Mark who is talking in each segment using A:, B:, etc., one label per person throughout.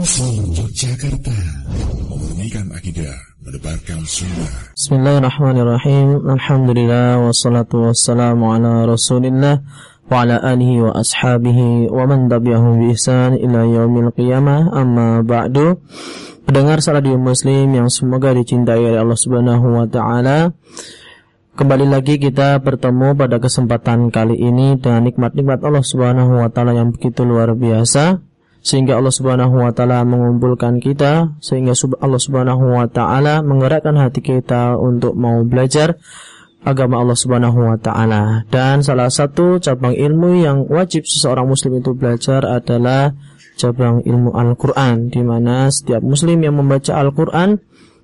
A: Langsung Yogyakarta. Memurnikan akidah Mendebarkan sunnah.
B: Bismillahirrahmanirrahim. Alhamdulillah Wassalatu wassalamu ala rasulillah Wa ala alihi wa ashabihi Wa man tabi'ahum bi ihsan Ila yaumil qiyamah. Amma ba'du. Pendengar di muslim yang semoga dicintai oleh Allah subhanahu wa ta'ala. Kembali lagi kita bertemu pada kesempatan kali ini dengan nikmat-nikmat Allah Subhanahu wa taala yang begitu luar biasa sehingga Allah Subhanahu wa taala mengumpulkan kita sehingga Allah Subhanahu wa taala menggerakkan hati kita untuk mau belajar agama Allah Subhanahu wa taala dan salah satu cabang ilmu yang wajib seseorang muslim itu belajar adalah cabang ilmu Al-Qur'an di mana setiap muslim yang membaca Al-Qur'an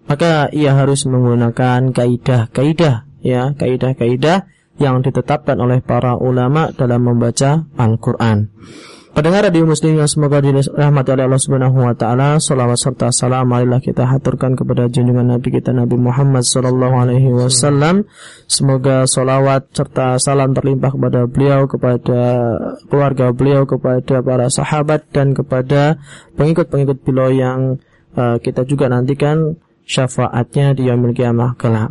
B: maka ia harus menggunakan kaidah-kaidah ya kaidah-kaidah yang ditetapkan oleh para ulama dalam membaca Al-Qur'an. Pendengar radio muslim yang semoga dirahmati oleh Allah Subhanahu wa taala, salawat serta salam marilah kita haturkan kepada junjungan Nabi kita Nabi Muhammad sallallahu alaihi wasallam. Semoga salawat serta salam terlimpah kepada beliau, kepada keluarga beliau, kepada para sahabat dan kepada pengikut-pengikut beliau yang uh, kita juga nantikan syafaatnya di yaumil kiamah kelak.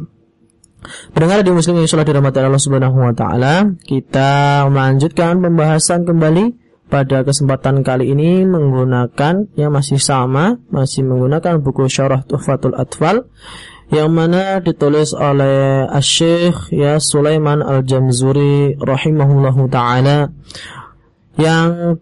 B: Pendengar di muslim yang salah dirahmati Allah Subhanahu wa taala, kita melanjutkan pembahasan kembali pada kesempatan kali ini menggunakan yang masih sama, masih menggunakan buku Syarah Tuhfatul Atfal yang mana ditulis oleh Asy-Syaikh ya Sulaiman Al-Jamzuri rahimahullahu taala yang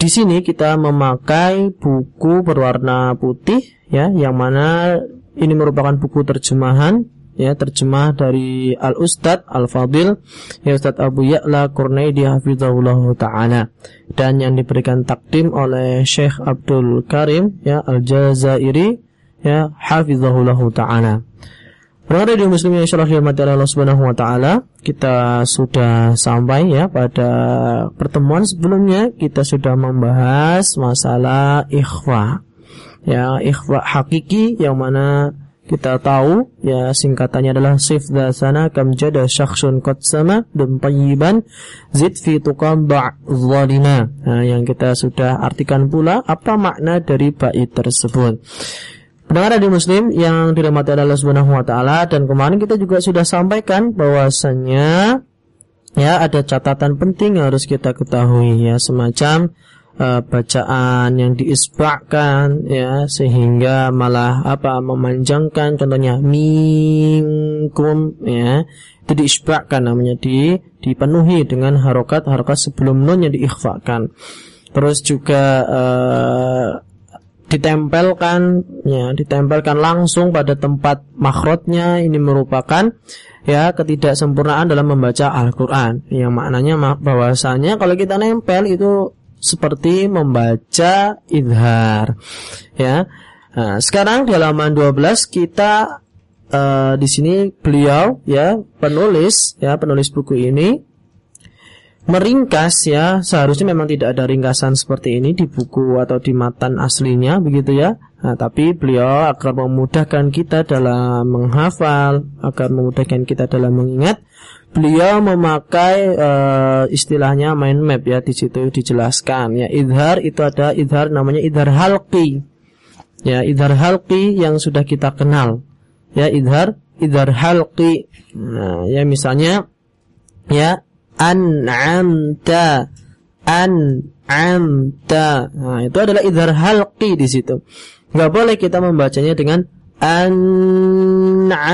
B: di sini kita memakai buku berwarna putih ya yang mana ini merupakan buku terjemahan ya terjemah dari Al Ustad Al Fadil ya Ustad Abu Ya'la Qurnaidi hafizahullah taala dan yang diberikan takdim oleh Syekh Abdul Karim ya Al Jazairi ya hafizahullah taala Pendengar di muslim yang insyaallah dirahmati Allah Subhanahu wa taala, kita sudah sampai ya pada pertemuan sebelumnya kita sudah membahas masalah ikhfa. Ya, ikhfa hakiki yang mana kita tahu ya singkatannya adalah sif dasana kam jada syakhsun qad sama dan tayyiban zid fi tuqam zalima. Nah, yang kita sudah artikan pula apa makna dari bait tersebut. Pendengar di muslim yang dirahmati Allah Subhanahu wa taala dan kemarin kita juga sudah sampaikan bahwasannya ya ada catatan penting yang harus kita ketahui ya semacam uh, bacaan yang diisbahkan ya sehingga malah apa memanjangkan contohnya minkum ya itu diisbahkan namanya di dipenuhi dengan harokat-harokat sebelum nun yang diikhfakan. Terus juga uh, ditempelkan ya ditempelkan langsung pada tempat makhrotnya ini merupakan ya ketidaksempurnaan dalam membaca Al-Qur'an. Yang maknanya bahwasanya kalau kita nempel itu seperti membaca idhar ya. Nah, sekarang di halaman 12 kita uh, di sini beliau ya penulis ya penulis buku ini meringkas ya. Seharusnya memang tidak ada ringkasan seperti ini di buku atau di matan aslinya begitu ya. Nah, tapi beliau agar memudahkan kita dalam menghafal agar memudahkan kita dalam mengingat beliau memakai uh, istilahnya mind map ya di situ dijelaskan. Ya idhar itu ada idhar namanya idhar halqi. Ya idhar halqi yang sudah kita kenal. Ya idhar idhar halqi. Nah ya misalnya ya an'amta an'amta. Nah itu adalah idhar halqi di situ. Nggak boleh kita membacanya dengan an'amta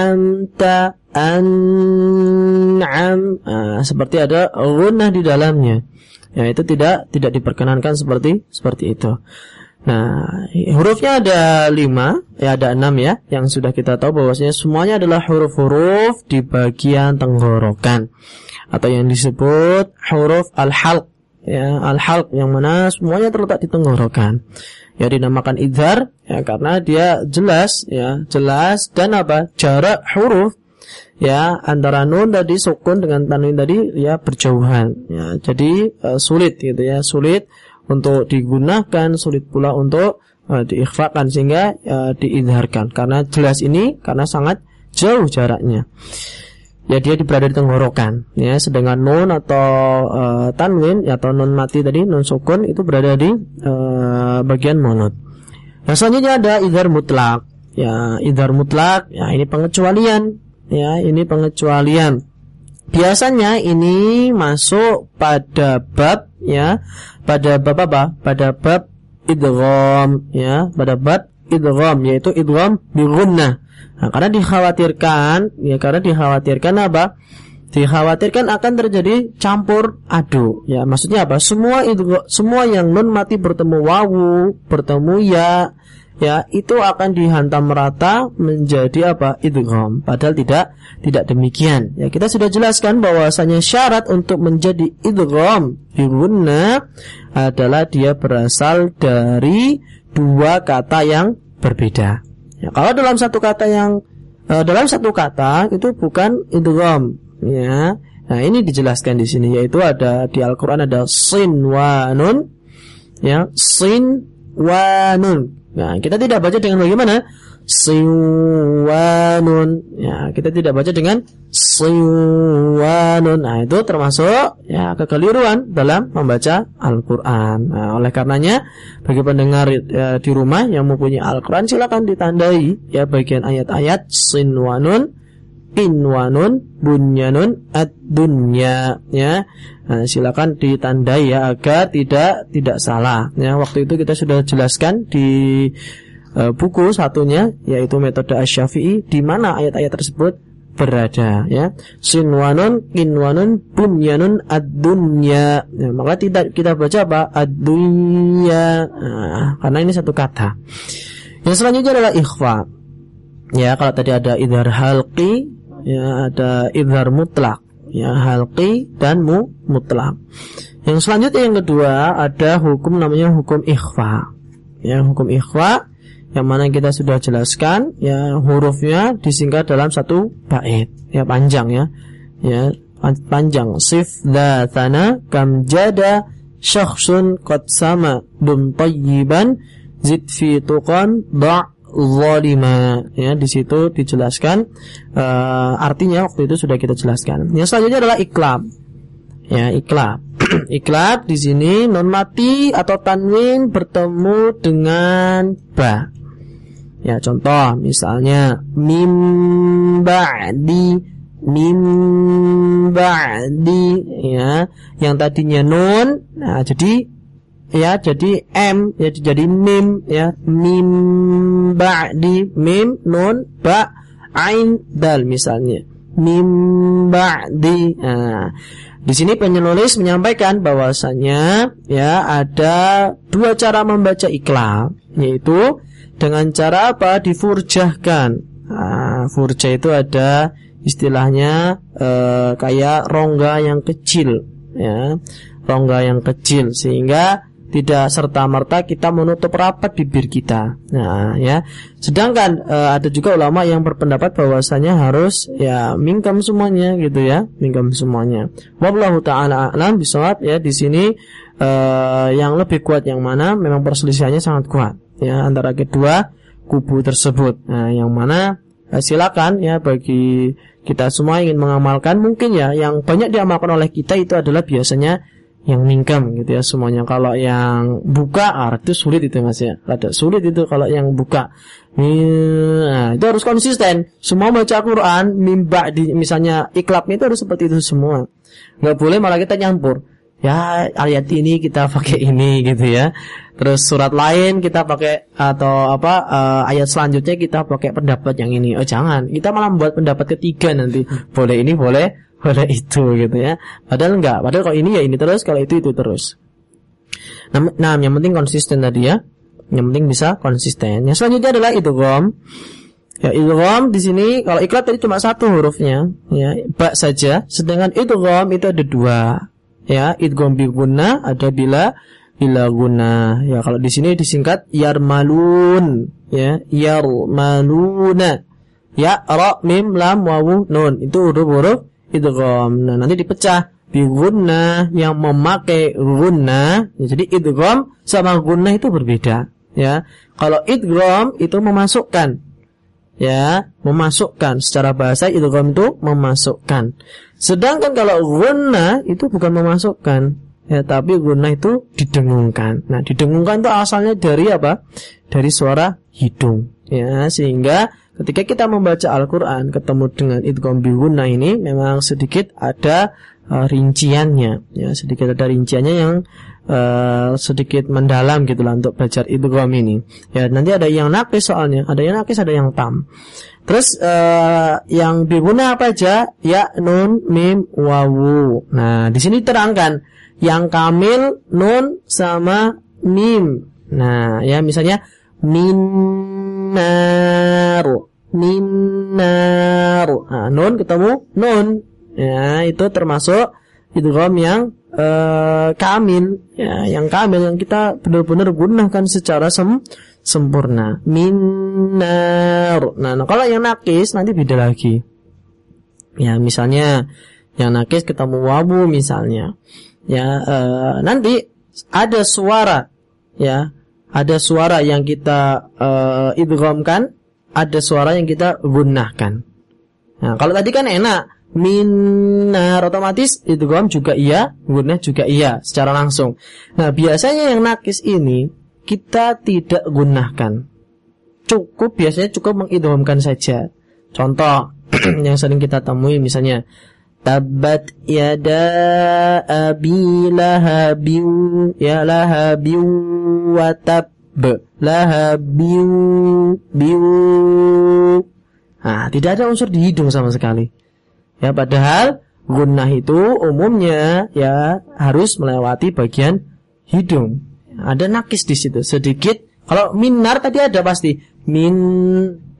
B: an'am. Nah, seperti ada gunnah di dalamnya. Ya itu tidak tidak diperkenankan seperti seperti itu. Nah hurufnya ada lima ya ada enam ya yang sudah kita tahu bahwasanya semuanya adalah huruf-huruf di bagian tenggorokan. Atau yang disebut huruf al-halq ya al-halq yang mana semuanya terletak di tenggorokan ya dinamakan idhar ya karena dia jelas ya jelas dan apa? Jarak huruf ya antara nun tadi sukun dengan tanwin tadi ya berjauhan ya. Jadi uh, sulit gitu ya sulit untuk digunakan sulit pula untuk uh, diikhfakan sehingga uh, diidharkan karena jelas ini karena sangat jauh jaraknya ya dia berada di tenggorokan ya sedangkan nun atau uh, tanwin atau nun mati tadi nun sukun itu berada di uh, bagian mulut Yang selanjutnya ada idhar mutlak. Ya, idhar mutlak, ya ini pengecualian. Ya, ini pengecualian. Biasanya ini masuk pada bab ya, pada bab apa? Pada bab idgham ya, pada bab idgham yaitu idgham bi Nah, karena dikhawatirkan ya karena dikhawatirkan apa? Dikhawatirkan akan terjadi campur aduk. Ya, maksudnya apa? Semua itu semua yang non mati bertemu wawu, bertemu ya, ya itu akan dihantam merata menjadi apa idgham padahal tidak tidak demikian ya kita sudah jelaskan bahwasanya syarat untuk menjadi idgham birunna adalah dia berasal dari dua kata yang berbeda. Ya, kalau dalam satu kata yang uh, dalam satu kata itu bukan idgham ya. Nah ini dijelaskan di sini yaitu ada di Al-Qur'an ada sin wa nun ya sin wa nun. Nah, kita tidak baca dengan bagaimana? Siwanun. Ya, kita tidak baca dengan siwanun. Nah, itu termasuk ya kekeliruan dalam membaca Al-Qur'an. Nah, oleh karenanya bagi pendengar ya, di rumah yang mempunyai Al-Qur'an silakan ditandai ya bagian ayat-ayat sinwanun inwanun bunyanun ad-dunya ya nah, silakan ditandai ya agar tidak tidak salah ya waktu itu kita sudah jelaskan di uh, buku satunya yaitu metode asy-syafi'i di mana ayat-ayat tersebut berada ya. Sinwanun inwanun bunyanun ad-dunya. Ya, maka tidak kita baca apa? Ad-dunya. Nah, karena ini satu kata. Yang selanjutnya adalah ikhfa. Ya kalau tadi ada idhar halqi ya ada idhar mutlak. Ya halqi dan mu mutlak. Yang selanjutnya yang kedua ada hukum namanya hukum ikhfa. Ya hukum ikhfa yang mana kita sudah jelaskan ya hurufnya disingkat dalam satu bait ya panjang ya ya panjang sif dzatana kam jada syakhsun qad sama dum tayyiban zid fi tuqan da' zalima ya di situ dijelaskan uh, artinya waktu itu sudah kita jelaskan. Yang selanjutnya adalah iklab. Ya, iklab. iklab di sini non mati atau tanwin bertemu dengan ba. Ya, contoh misalnya mim ba'di mim ba'di ya, yang tadinya nun nah jadi ya jadi m ya jadi mim ya mim ba'di mim nun ba ain dal misalnya. Mim ba'di nah, di sini penulis menyampaikan bahwasanya ya ada dua cara membaca iklam yaitu dengan cara apa? Difurjahkan. Nah, furjah itu ada istilahnya eh, kayak rongga yang kecil ya rongga yang kecil sehingga tidak serta merta kita menutup rapat bibir kita. Nah, ya. Sedangkan e, ada juga ulama yang berpendapat bahwasanya harus ya mingkem semuanya gitu ya, mingkem semuanya. Wallahu taala alam bisawab ya di sini e, yang lebih kuat yang mana memang perselisihannya sangat kuat ya antara kedua kubu tersebut. Nah, yang mana e, silakan ya bagi kita semua ingin mengamalkan mungkin ya yang banyak diamalkan oleh kita itu adalah biasanya yang mingkem gitu ya semuanya. Kalau yang buka ah, itu sulit itu Mas ya. Rada sulit itu kalau yang buka. Nah, itu harus konsisten. Semua baca Quran, mimba di misalnya iklapnya itu harus seperti itu semua. Nggak boleh malah kita nyampur. Ya, ayat ini kita pakai ini gitu ya. Terus surat lain kita pakai atau apa uh, ayat selanjutnya kita pakai pendapat yang ini. Oh, jangan. Kita malah membuat pendapat ketiga nanti. Boleh ini, boleh pada itu gitu ya. Padahal enggak, padahal kalau ini ya ini terus, kalau itu itu terus. Nah, nah yang penting konsisten tadi ya. Yang penting bisa konsisten. Yang selanjutnya adalah idgham. Ya idgham di sini kalau iklat tadi cuma satu hurufnya, ya, ba saja. Sedangkan idgham itu ada dua. Ya, idgham bi guna ada bila bila guna. Ya, kalau di sini disingkat yarmalun, ya, yarmaluna. Ya, ra mim lam wawu nun. Itu huruf-huruf idgham. Nah, nanti dipecah bi gunna yang memakai gunna. Ya, jadi idgham sama gunna itu berbeda, ya. Kalau idgham itu memasukkan ya, memasukkan secara bahasa idgham itu memasukkan. Sedangkan kalau gunna itu bukan memasukkan, ya tapi gunah itu didengungkan. Nah, didengungkan itu asalnya dari apa? Dari suara hidung. Ya, sehingga ketika kita membaca Al-Qur'an ketemu dengan idgham bi gunah ini memang sedikit ada uh, rinciannya. Ya, sedikit ada rinciannya yang uh, sedikit mendalam gitu lah untuk belajar idgham ini. Ya, nanti ada yang nakis soalnya, ada yang nakis, ada yang tam. Terus uh, yang biguna apa aja? Ya, nun, mim, wawu. Nah, di sini terangkan yang kamil nun sama mim. Nah, ya misalnya minnaru, minnaru. Nah, nun ketemu nun. Ya, itu termasuk idgham yang uh, kamil. Ya, yang kamil yang kita benar-benar gunakan secara sem sempurna. Minnaru. Nah, nah, kalau yang nakis nanti beda lagi. Ya, misalnya yang nakis ketemu wabu misalnya ya uh, nanti ada suara ya ada suara yang kita uh, idghamkan ada suara yang kita gunakan nah kalau tadi kan enak minar otomatis idgham juga iya gunnah juga iya secara langsung. Nah biasanya yang nakis ini kita tidak gunakan cukup biasanya cukup mengidghamkan saja. Contoh yang sering kita temui misalnya Tabat yada abi lahabin ya lahabin wa tab lahabin biu. Nah, tidak ada unsur di hidung sama sekali. Ya, padahal gunnah itu umumnya ya harus melewati bagian hidung. Ada nakis di situ sedikit. Kalau minar tadi ada pasti min.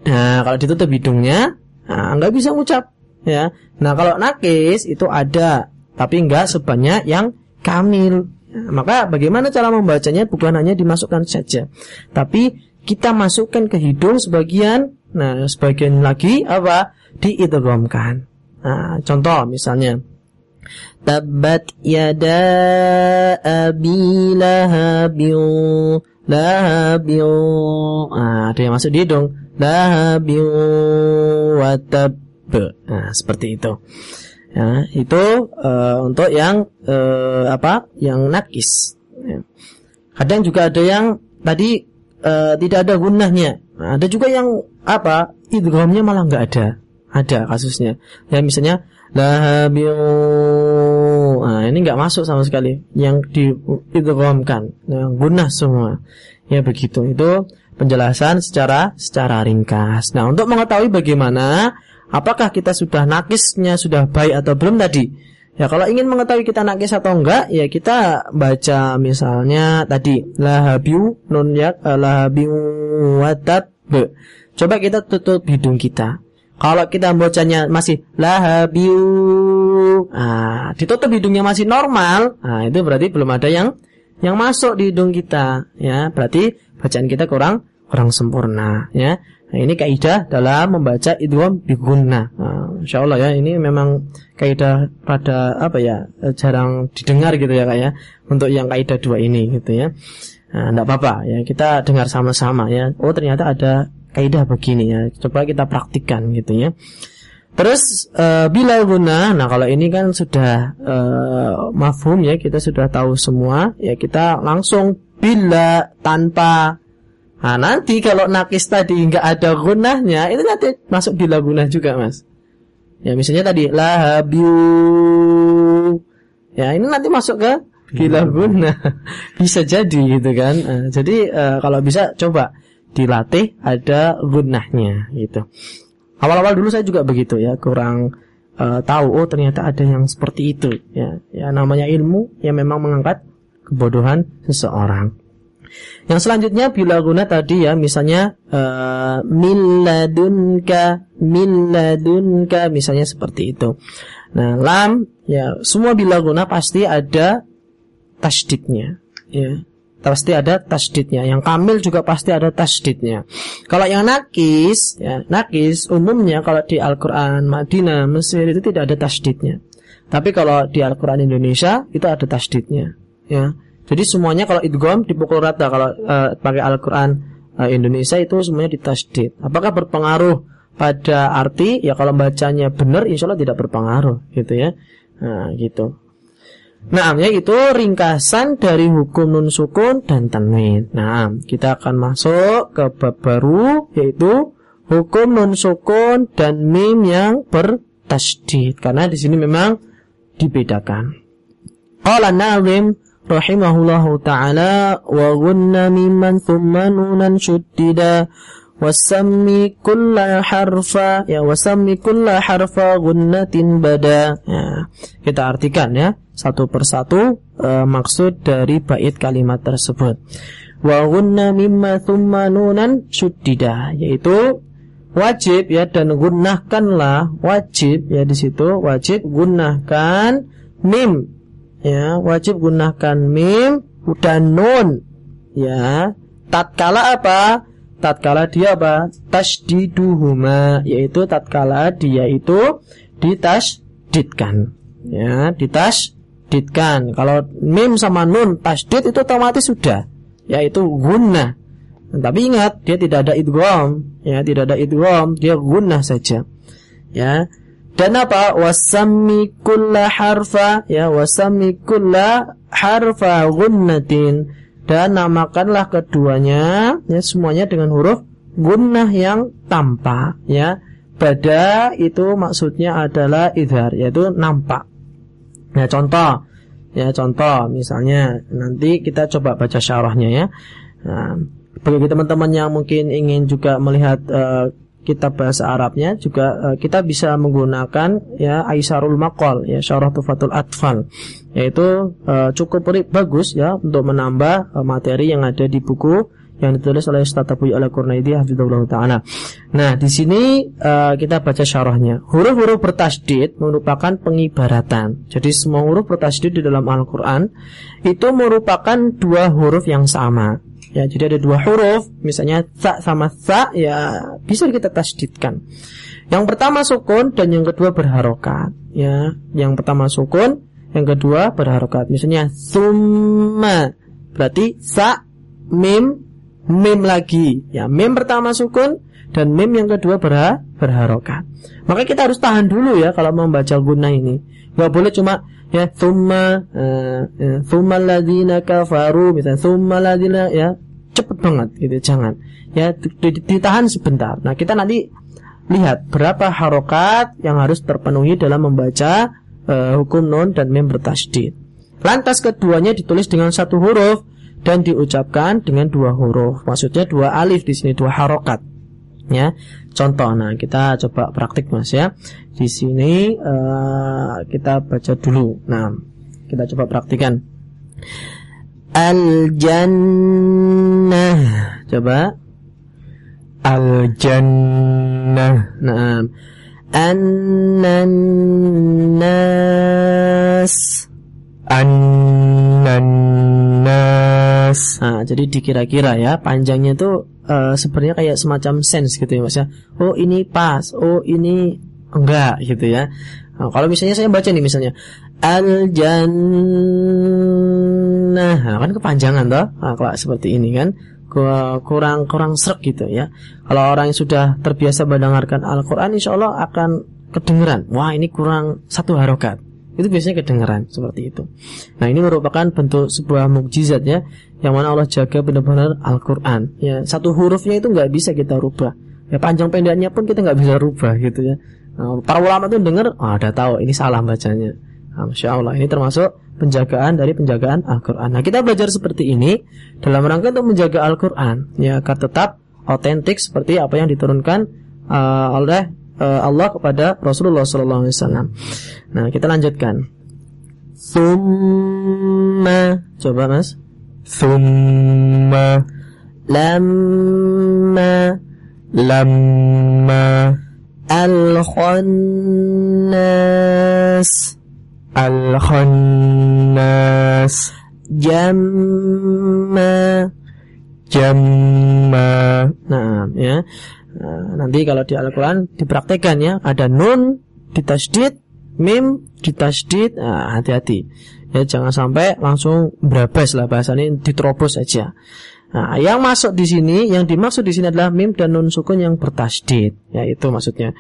B: Nah, kalau ditutup hidungnya, nah, nggak bisa ngucap ya. Nah, kalau nakis itu ada, tapi enggak sebanyak yang kamil. Maka bagaimana cara membacanya bukan hanya dimasukkan saja, tapi kita masukkan ke hidung sebagian, nah sebagian lagi apa? diidghamkan. Nah, contoh misalnya Tabat yada abi lahabin lahabin Nah, ada yang masuk di hidung Lahabin watab Nah, seperti itu. Ya, itu uh, untuk yang uh, apa? Yang nakis. Ya. Kadang juga ada yang tadi uh, tidak ada gunahnya. Nah, ada juga yang apa? Idghamnya malah nggak ada. Ada kasusnya. Ya misalnya lahabiu. Nah, ini nggak masuk sama sekali. Yang di idghamkan, yang gunah semua. Ya begitu. Itu penjelasan secara secara ringkas. Nah, untuk mengetahui bagaimana apakah kita sudah nakisnya sudah baik atau belum tadi. Ya kalau ingin mengetahui kita nakis atau enggak, ya kita baca misalnya tadi lahabiu nun ya eh, lahabiu be. Coba kita tutup hidung kita. Kalau kita bacanya masih lahabiu, ah, ditutup hidungnya masih normal, ah itu berarti belum ada yang yang masuk di hidung kita, ya berarti bacaan kita kurang kurang sempurna, ya. Nah, ini kaidah dalam membaca idgham bi gunnah. Nah, insyaallah ya ini memang kaidah pada apa ya eh, jarang didengar gitu ya Kak ya untuk yang kaidah dua ini gitu ya. Nah, enggak apa-apa ya kita dengar sama-sama ya. Oh ternyata ada kaidah begini ya. Coba kita praktikkan gitu ya. Terus uh, bila guna, nah kalau ini kan sudah uh, mafhum ya, kita sudah tahu semua, ya kita langsung bila tanpa Nah nanti kalau nakis tadi nggak ada gunahnya itu nanti masuk di lagunah juga mas. Ya misalnya tadi lahabiu. Ya ini nanti masuk ke gila guna bisa jadi gitu kan. Nah, jadi uh, kalau bisa coba dilatih ada gunahnya gitu. Awal-awal dulu saya juga begitu ya kurang uh, tahu oh ternyata ada yang seperti itu ya. Ya namanya ilmu yang memang mengangkat kebodohan seseorang yang selanjutnya bila guna tadi ya misalnya uh, milladunka milladunka misalnya seperti itu. Nah, lam ya semua bila guna pasti ada tasdidnya ya. Pasti ada tasdidnya. Yang kamil juga pasti ada tasdidnya. Kalau yang nakis, ya, nakis umumnya kalau di Al-Qur'an Madinah, Mesir itu tidak ada tasdidnya. Tapi kalau di Al-Qur'an Indonesia itu ada tasdidnya, ya. Jadi semuanya kalau idgham dipukul rata kalau uh, pakai Al-Qur'an uh, Indonesia itu semuanya ditasdid. Apakah berpengaruh pada arti? Ya kalau bacanya benar insya Allah tidak berpengaruh gitu ya. Nah, gitu. Nah, yaitu ringkasan dari hukum nun sukun dan tanwin. Nah, kita akan masuk ke bab baru yaitu hukum nun sukun dan mim yang bertasdid karena di sini memang dibedakan. Qala Nazim rahimahullahu taala wa gunna mimman thumma nunan shuddida wasammi kulla harfa ya wasammi kulla harfa gunnatin bada. Ya, kita artikan ya satu persatu e, maksud dari bait kalimat tersebut. Wa gunna mimma thumma nunan shuddida yaitu wajib ya dan gunakanlah wajib ya di situ wajib gunakan mim ya wajib gunakan mim dan nun. Ya tatkala apa? Tatkala dia apa? Tasdiduhuma yaitu tatkala dia itu ditasdidkan. Ya ditasdidkan. Kalau mim sama nun tasdid itu otomatis sudah yaitu guna tapi ingat dia tidak ada idgham. Ya tidak ada idgham dia gunnah saja. Ya dan apa? Wasammi kulla harfa ya wasammi kulla harfa gunnatin dan namakanlah keduanya ya semuanya dengan huruf gunnah yang tampak ya. Pada itu maksudnya adalah idhar yaitu nampak. Ya contoh ya contoh misalnya nanti kita coba baca syarahnya ya. Nah, bagi teman-teman yang mungkin ingin juga melihat uh, kitab bahasa Arabnya juga uh, kita bisa menggunakan ya Aisyarul Maqal ya Syarah Tufatul Atfal yaitu uh, cukup bagus ya untuk menambah uh, materi yang ada di buku yang ditulis oleh Ustaz Abu Ala Qurnaidi hafizallahu taala. Nah, di sini uh, kita baca syarahnya. Huruf-huruf bertasdid merupakan pengibaratan. Jadi semua huruf bertasdid di dalam Al-Qur'an itu merupakan dua huruf yang sama. Ya, jadi ada dua huruf, misalnya sa sama sa, ya bisa kita tasdidkan. Yang pertama sukun dan yang kedua berharokat. Ya, yang pertama sukun, yang kedua berharokat. Misalnya summa, berarti sa, mim, mim lagi. Ya, mim pertama sukun dan mim yang kedua berha berharokat. Maka kita harus tahan dulu ya kalau membaca guna ini. Gak boleh cuma ya thumma uh, ya, thumma ladina kafaru misalnya thumma ladina ya cepet banget gitu jangan. Ya ditahan sebentar. Nah kita nanti lihat berapa harokat yang harus terpenuhi dalam membaca uh, hukum non dan mem bertasdid lantas keduanya ditulis dengan satu huruf dan diucapkan dengan dua huruf. Maksudnya dua alif di sini dua harokat. Ya contoh. Nah kita coba praktik mas ya. Di sini uh, kita baca dulu. Nah kita coba praktikan Al-jannah. Coba. Al-jannah. Nah. An-nas. An-nas. Nah, jadi dikira-kira ya, panjangnya itu uh, sebenarnya kayak semacam sense gitu ya Mas ya. Oh, ini pas. Oh, ini enggak gitu ya. Nah, kalau misalnya saya baca nih misalnya al jannah nah, kan kepanjangan toh nah, kalau seperti ini kan. Kurang kurang serak gitu ya. Kalau orang yang sudah terbiasa mendengarkan Al-Quran insya Allah akan kedengeran. Wah ini kurang satu harokat. Itu biasanya kedengeran seperti itu. Nah ini merupakan bentuk sebuah mukjizat ya yang mana Allah jaga benar-benar Al-Quran. Ya satu hurufnya itu nggak bisa kita rubah. Ya panjang pendeknya pun kita nggak bisa rubah gitu ya. Nah, para ulama tuh dengar oh, ada tahu ini salah bacanya Nah, Masya Allah ini termasuk penjagaan dari penjagaan Al-Quran. Nah kita belajar seperti ini dalam rangka untuk menjaga Al-Quran ya agar tetap otentik seperti apa yang diturunkan uh, oleh uh, Allah kepada Rasulullah SAW. Nah kita lanjutkan. Summa coba mas. Summa lamma lamma al-khannas Al-Khannas. Jamma. Jamma. Nah ya. Nah, Nanti kalau di Al-Quran dipraktekan ya. Ada nun ditasdid Mim ditasdid nah, Hati-hati. Ya Jangan sampai langsung berabas lah bahasanya diterobos aja. Nah, yang masuk di sini, yang dimaksud di sini adalah mim dan nun sukun yang bertasdid, ya itu maksudnya.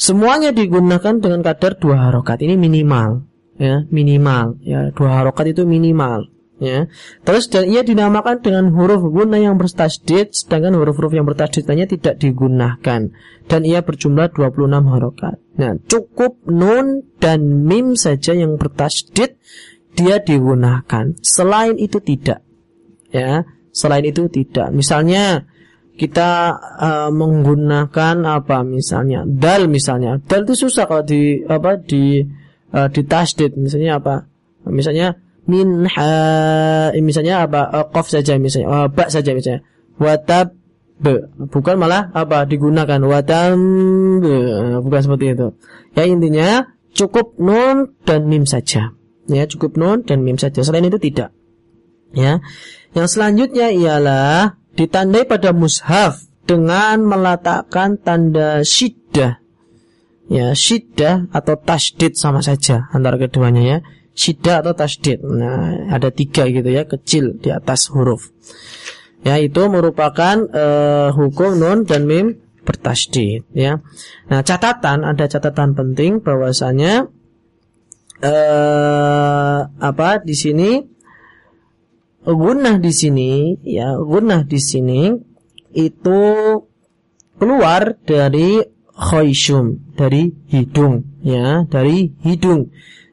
B: Semuanya digunakan dengan kadar dua harokat. Ini minimal. ya minimal ya dua harokat itu minimal ya. Terus dan ia dinamakan dengan huruf guna yang bertasdid sedangkan huruf-huruf yang bertasdid lainnya tidak digunakan. Dan ia berjumlah 26 harokat. Nah cukup nun dan mim saja yang bertasdid dia digunakan. Selain itu tidak ya. Selain itu tidak. Misalnya kita uh, menggunakan apa misalnya dal misalnya. Dal itu susah kalau di apa di uh, di tasdid. Misalnya apa? Misalnya min ha misalnya apa? Uh, saja misalnya uh, ba saja misalnya. Watab bukan malah apa? Digunakan. Watam bukan seperti itu. Ya intinya cukup nun dan mim saja. Ya cukup nun dan mim saja. Selain itu tidak. Ya. Yang selanjutnya ialah ditandai pada mushaf dengan meletakkan tanda syiddah. Ya, syiddah atau tasdid sama saja antara keduanya ya. Syiddah atau tasdid. Nah, ada tiga gitu ya, kecil di atas huruf. Ya, itu merupakan uh, hukum nun dan mim bertasdid ya. Nah, catatan ada catatan penting bahwasanya uh, apa di sini gunah di sini ya gunah di sini itu keluar dari khayshum dari hidung ya dari hidung.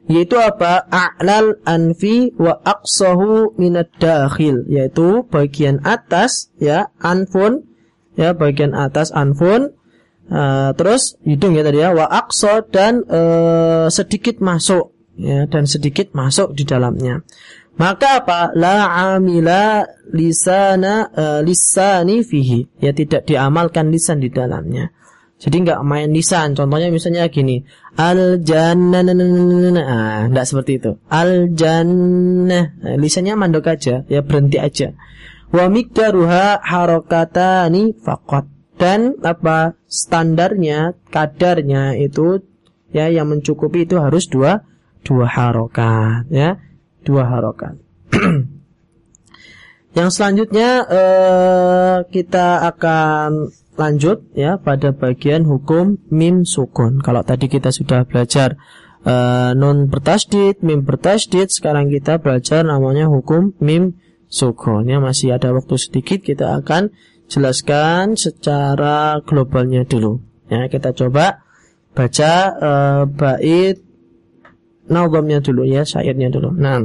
B: Yaitu apa? A'lal anfi wa aqsahu minad dakhil. Yaitu bagian atas ya anfun ya bagian atas anfun. Uh, terus hidung ya tadi ya wa aqsa dan uh, sedikit masuk ya dan sedikit masuk di dalamnya maka apa? La amila lisana uh, lisani fihi. Ya tidak diamalkan lisan di dalamnya. Jadi nggak main lisan. Contohnya misalnya gini, al jannah, ah, nggak seperti itu. Al jannah, nah, lisannya mandok aja, ya berhenti aja. Wa mikdaruha harokatani fakot. Dan apa standarnya, kadarnya itu ya yang mencukupi itu harus dua dua harokat, ya dua harokat. Yang selanjutnya uh, kita akan lanjut ya pada bagian hukum mim sukun. Kalau tadi kita sudah belajar uh, nun bertasdid, mim bertasdid, sekarang kita belajar namanya hukum mim sukun. Ya masih ada waktu sedikit kita akan jelaskan secara globalnya dulu. Ya kita coba baca uh, bait nazamnya dulu ya, syairnya dulu. Nah,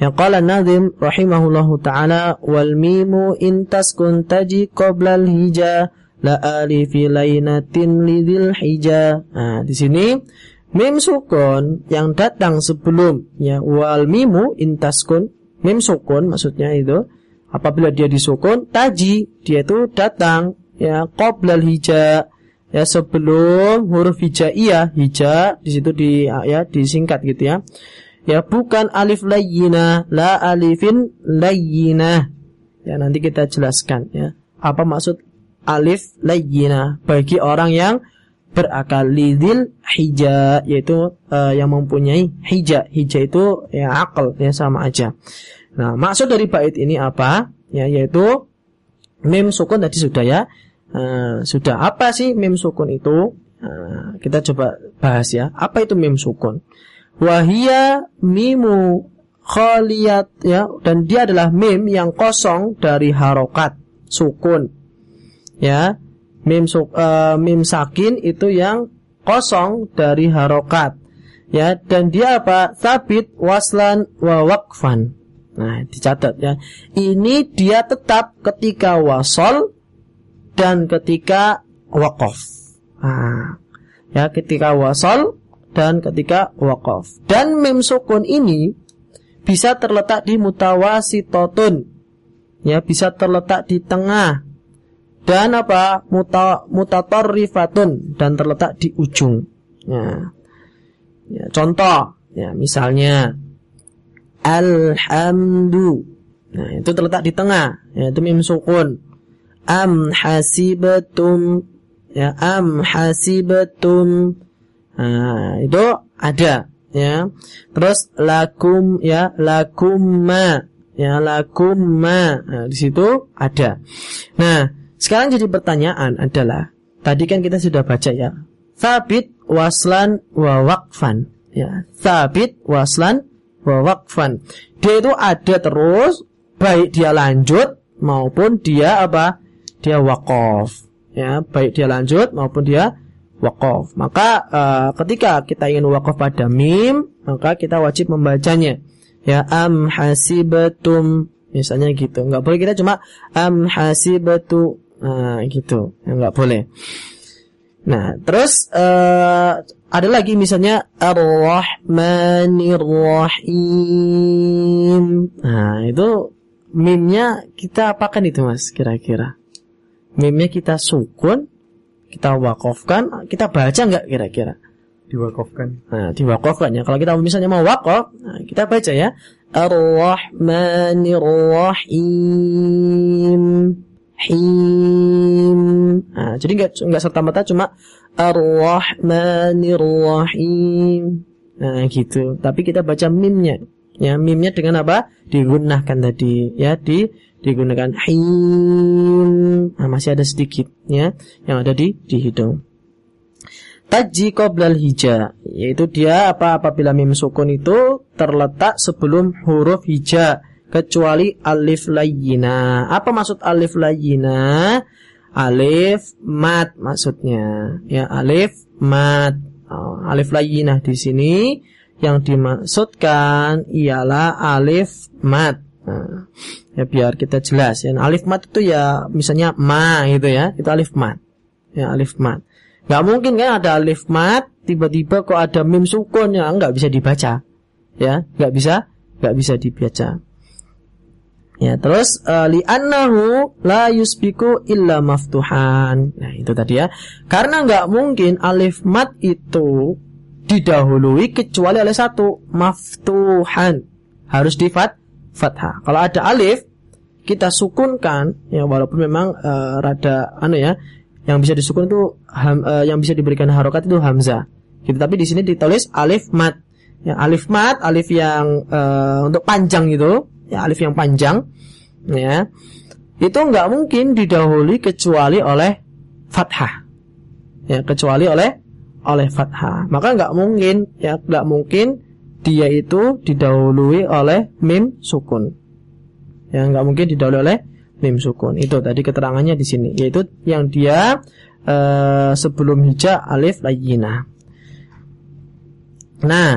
B: yang qala nazim rahimahullahu taala wal mimu in taskun taji qabla al hija la alifi lainatin lidil hija. Nah, di sini mim sukun yang datang sebelum ya wal mimu in taskun mim sukun maksudnya itu apabila dia disukun taji dia itu datang ya qabla al hija ya sebelum huruf hijaiyah hija di situ di ya disingkat gitu ya. Ya bukan alif layyina la alifin layyina. Ya nanti kita jelaskan ya. Apa maksud alif layyina? Bagi orang yang berakal lidil hija yaitu uh, yang mempunyai hija. Hija itu ya akal ya sama aja. Nah maksud dari bait ini apa? Ya yaitu mim sukun tadi sudah ya Uh, sudah apa sih mim sukun itu? Uh, kita coba bahas ya. Apa itu mim sukun? Wahia mimu khaliyat ya dan dia adalah mim yang kosong dari harokat sukun. Ya. Mim suk, uh, mim sakin itu yang kosong dari harokat. Ya, dan dia apa? Sabit waslan wa wakfan. Nah, dicatat ya. Ini dia tetap ketika wasol dan ketika wakaf. Nah, ya ketika wasal dan ketika wakaf. Dan mim sukun ini bisa terletak di mutawasitotun. Ya, bisa terletak di tengah. Dan apa? Muta, mutatorrifatun dan terletak di ujung. Ya. ya contoh, ya misalnya alhamdu. Nah, itu terletak di tengah, yaitu mim sukun am hasibatum. Ya am hasibatum. Nah, itu ada ya. Terus lakum ya lakumma. Ya lakumma. Nah, di situ ada. Nah sekarang jadi pertanyaan adalah tadi kan kita sudah baca ya sabit waslan wa waqfan. Ya sabit waslan wa waqfan. Dia itu ada terus baik dia lanjut maupun dia apa dia wakaf ya baik dia lanjut maupun dia wakaf maka uh, ketika kita ingin wakaf pada mim maka kita wajib membacanya. Ya am hasibatum. Misalnya gitu. Nggak boleh kita cuma am hasibatu nah, gitu. Ya, nggak boleh. Nah terus uh, ada lagi misalnya ar-rahmanir rahim nah itu mimnya kita apakan itu mas kira-kira mimnya kita sukun kita wakofkan kita baca nggak kira-kira
C: diwakafkan.
B: Nah, diwakafkan ya. Kalau kita misalnya mau wakaf, nah, kita baca ya. Ar-Rahmanir Rahim. Him. Nah, jadi nggak nggak serta merta cuma Ar-Rahmanir Rahim. Nah, gitu. Tapi kita baca mimnya. Ya, mimnya dengan apa? Digunakan tadi ya di digunakan him. Nah, masih ada sedikit ya yang ada di di hidung taji qoblal hija yaitu dia apa apabila mim sukun itu terletak sebelum huruf hija kecuali alif layyina. Apa maksud alif layyina? Alif mat maksudnya. Ya, alif mat. Oh, alif layyinah di sini yang dimaksudkan ialah alif mat. Nah, ya biar kita jelas ya. Alif mat itu ya misalnya ma gitu ya, itu alif mat. Ya, alif mat. Gak mungkin kan ada alif mat, tiba-tiba kok ada mim sukun ya nggak bisa dibaca. Ya, nggak bisa, nggak bisa dibaca. Ya, terus uh, li'annahu la yusbiku illa maftuhan. Nah, itu tadi ya. Karena nggak mungkin alif mat itu didahului kecuali oleh satu maftuhan. Harus di fat fathah. Kalau ada alif kita sukunkan ya walaupun memang uh, rada anu ya yang bisa disukun itu ham, uh, yang bisa diberikan harokat itu hamzah. Gitu. Tapi di sini ditulis alif mat. Ya, alif mat, alif yang uh, untuk panjang gitu, ya alif yang panjang, ya itu nggak mungkin didahului kecuali oleh fathah, ya kecuali oleh oleh fathah. Maka nggak mungkin, ya nggak mungkin dia itu didahului oleh mim sukun. Ya nggak mungkin didahului oleh mim sukun. Itu tadi keterangannya di sini, yaitu yang dia uh, sebelum hija alif layyinah. Nah,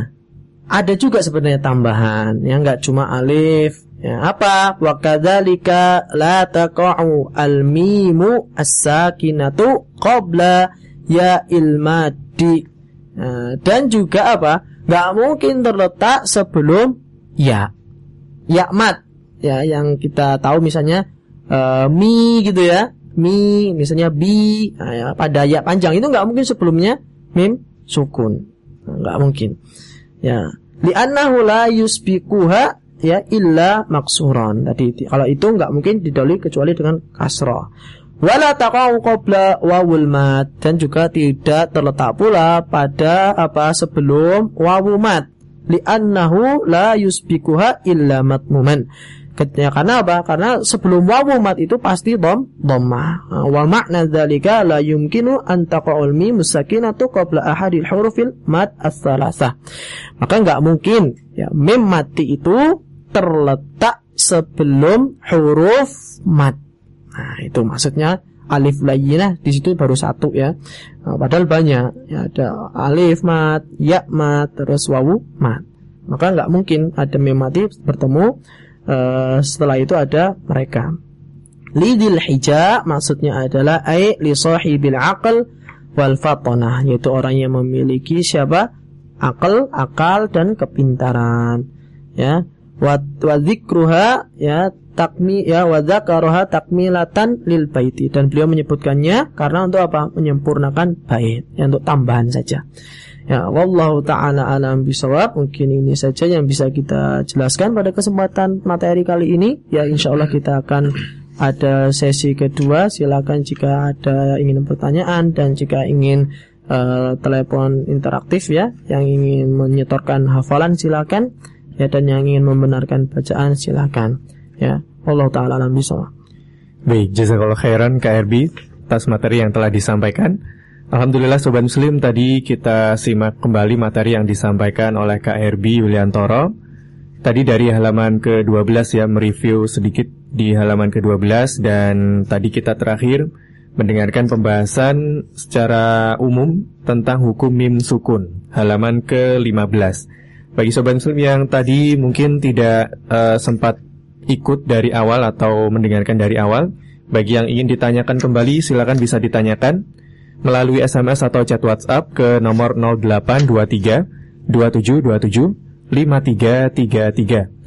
B: ada juga sebenarnya tambahan yang enggak cuma alif. Ya, apa? Wa kadzalika la taqa'u al-mimu as-sakinatu qabla ya ilmadi. Nah, dan juga apa? Enggak mungkin terletak sebelum ya. Ya mat. Ya, yang kita tahu misalnya uh, mi gitu ya. Mi misalnya bi. Nah, ya, pada ya panjang. Itu nggak mungkin sebelumnya mim sukun. Nah, nah, mungkin. Ya. Li'annahu la yusbikuha ya illa maksuran. Tadi kalau itu nggak mungkin didahului kecuali dengan kasrah wala taqau qabla wawul mat dan juga tidak terletak pula pada apa sebelum wawu mat li'annahu la yusbikuha illa matmuman Ya, karena apa? Karena sebelum wawu mat itu pasti dom dhammah. Nah, wa makna dzalika la yumkinu an taqa'ul mim sakinatu qabla ahadil hurufil mat as-salasah. Maka enggak mungkin ya mim mati itu terletak sebelum huruf mat. Nah, itu maksudnya alif layyinah di situ baru satu ya. Nah, padahal banyak. Ya, ada alif mat, ya mat, terus wawu mat. Maka enggak mungkin ada mim mati bertemu uh, setelah itu ada mereka. Lidil hija maksudnya adalah ai li sahibil aql wal fatanah yaitu orang yang memiliki siapa? akal, akal dan kepintaran. Ya. Wa dzikruha ya takmi ya wa dzakaraha takmilatan lil baiti dan beliau menyebutkannya karena untuk apa? menyempurnakan bait, ya untuk tambahan saja. Ya, wallahu taala alam bisawab. Mungkin ini saja yang bisa kita jelaskan pada kesempatan materi kali ini. Ya, insya Allah kita akan ada sesi kedua. Silakan jika ada ingin pertanyaan dan jika ingin uh, telepon interaktif ya, yang ingin menyetorkan hafalan silakan. Ya, dan yang ingin membenarkan bacaan silakan. Ya, Allah taala alam bisawab.
C: Baik, jazakallah khairan KRB atas materi yang telah disampaikan. Alhamdulillah Sobat Muslim tadi kita simak kembali materi yang disampaikan oleh Kak Herbie Wiliantoro Tadi dari halaman ke-12 ya mereview sedikit di halaman ke-12 dan tadi kita terakhir mendengarkan pembahasan secara umum tentang hukum mim sukun halaman ke-15 Bagi Sobat Muslim yang tadi mungkin tidak uh, sempat ikut dari awal atau mendengarkan dari awal Bagi yang ingin ditanyakan kembali silakan bisa ditanyakan melalui SMS atau chat WhatsApp ke nomor 0823 2727 5333.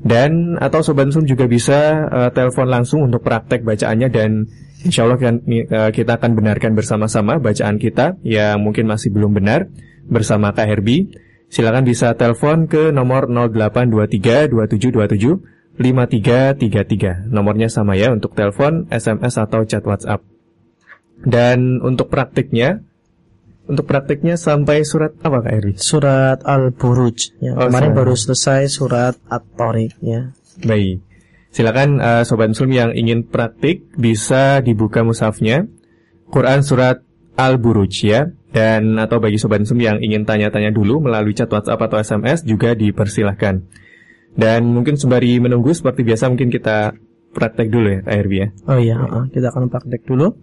C: Dan atau Sobat Zoom juga bisa uh, telepon langsung untuk praktek bacaannya dan insya Allah kan, uh, kita akan benarkan bersama-sama bacaan kita yang mungkin masih belum benar bersama Kak Herbie. Silakan bisa telepon ke nomor 0823 2727 5333. Nomornya sama ya untuk telepon, SMS atau chat WhatsApp. Dan untuk praktiknya, untuk praktiknya sampai surat apa Kak Eri?
B: Surat Al-Buruj. Ya, oh, kemarin baru selesai surat At-Tariq ya.
C: Baik. Silakan uh, sobat muslim yang ingin praktik bisa dibuka mushafnya Quran surat Al-Buruj ya. Dan atau bagi sobat muslim yang ingin tanya-tanya dulu melalui chat WhatsApp atau SMS juga dipersilahkan. Dan mungkin sembari menunggu seperti biasa mungkin kita praktek dulu ya Erbi ya.
B: Oh iya, kita akan praktek dulu.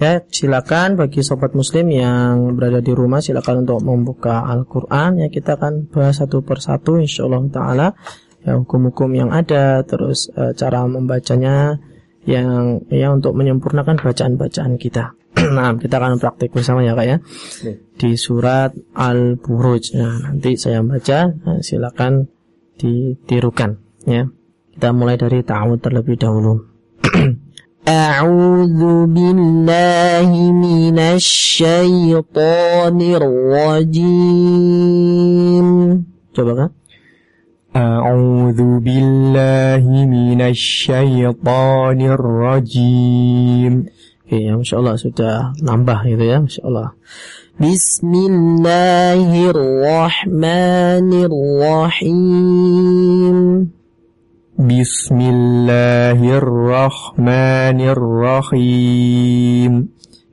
B: Ya, silakan bagi sobat muslim yang berada di rumah silakan untuk membuka Al-Qur'an ya kita akan bahas satu persatu insyaallah taala ya hukum-hukum yang ada terus e, cara membacanya yang ya untuk menyempurnakan bacaan-bacaan kita. nah, kita akan praktik bersama ya Kak ya. Di surat Al-Buruj. Nah, nanti saya baca, nah, silakan ditirukan ya. Kita mulai dari ta'awud terlebih dahulu. أعوذ بالله من الشيطان الرجيم coba kan
C: أعوذ بالله من الشيطان الرجيم
B: Oke, ya, Masya Allah sudah nambah gitu ya, Masya Allah. Bismillahirrahmanirrahim.
C: Bismillahirrahmanirrahim.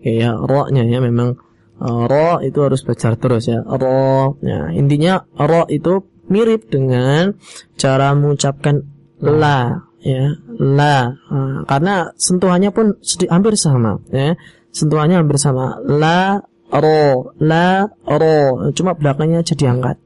B: Ya, ro-nya ya memang uh, ro itu harus baca terus ya. Ro. Ya, intinya ro itu mirip dengan cara mengucapkan la ya, la. Uh, karena sentuhannya pun hampir sama ya. Sentuhannya hampir sama. La ro, la ro. Cuma belakangnya jadi angkat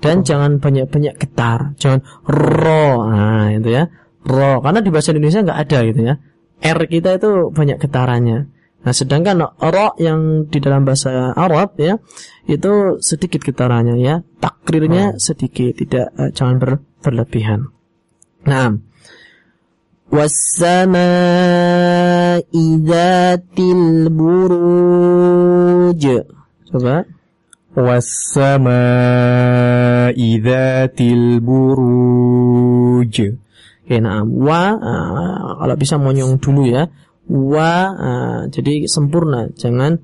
B: dan jangan banyak-banyak getar, jangan ro, nah itu ya, ro, karena di bahasa Indonesia nggak ada gitu ya, r kita itu banyak getarannya. Nah sedangkan ro yang di dalam bahasa Arab ya itu sedikit getarannya ya, takrirnya oh. sedikit, tidak uh, jangan ber, berlebihan. Nah, wasama idzatil buruj. Coba
C: wassama'i dzatil buruj.
B: Oke, nah, wa uh, kalau bisa monyong dulu ya. Wa uh, jadi sempurna, jangan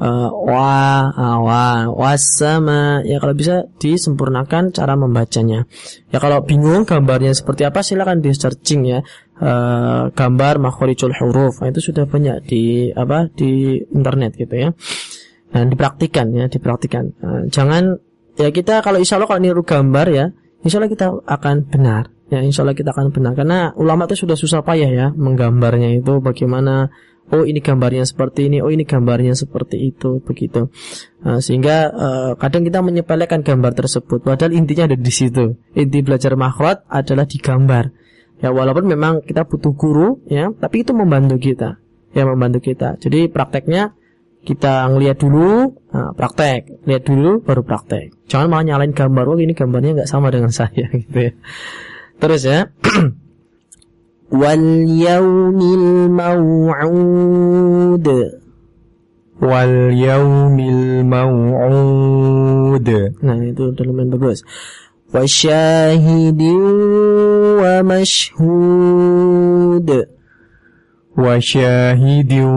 B: uh, wa uh, wa wasama ya kalau bisa disempurnakan cara membacanya. Ya kalau bingung gambarnya seperti apa silakan di searching ya. Uh, gambar makhorijul huruf. Nah, itu sudah banyak di apa di internet gitu ya. Nah, dipraktikan ya, dipraktikan. Nah, jangan ya kita kalau insya Allah kalau niru gambar ya, insya Allah kita akan benar. Ya, insya Allah kita akan benar. Karena ulama itu sudah susah payah ya menggambarnya itu bagaimana. Oh ini gambarnya seperti ini, oh ini gambarnya seperti itu, begitu. Nah, sehingga uh, kadang kita menyepelekan gambar tersebut, padahal intinya ada di situ. Inti belajar makhraj adalah di gambar. Ya walaupun memang kita butuh guru, ya, tapi itu membantu kita, ya membantu kita. Jadi prakteknya kita ngelihat dulu nah, praktek. Lihat dulu baru praktek. Jangan malah nyalain gambar oh ini gambarnya nggak sama dengan saya gitu ya. Terus ya wal yaumil mau'ud
C: wal yaumil mau'ud
B: nah itu udah lumayan bagus mashhud
C: wasyahidin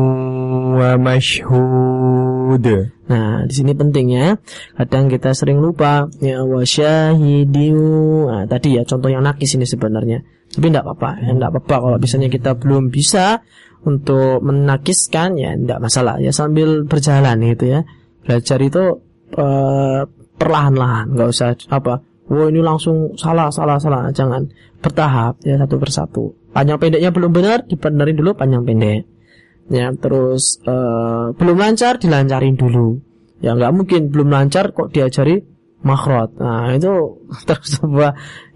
C: wa mashhud.
B: Nah, di sini pentingnya. Kadang kita sering lupa ya wasyahidin. Nah, tadi ya contoh yang nakis ini sebenarnya. Tapi tidak apa-apa, ya, tidak apa-apa kalau misalnya kita belum bisa untuk menakiskan ya tidak masalah ya sambil berjalan gitu ya. Belajar itu uh, perlahan-lahan, nggak usah apa. Wah ini langsung salah, salah, salah. Jangan bertahap ya satu persatu. Panjang pendeknya belum benar, dibenerin dulu panjang pendek. Ya terus uh, belum lancar, dilancarin dulu. Ya nggak mungkin belum lancar kok diajari makhrot. Nah, itu terus sebuah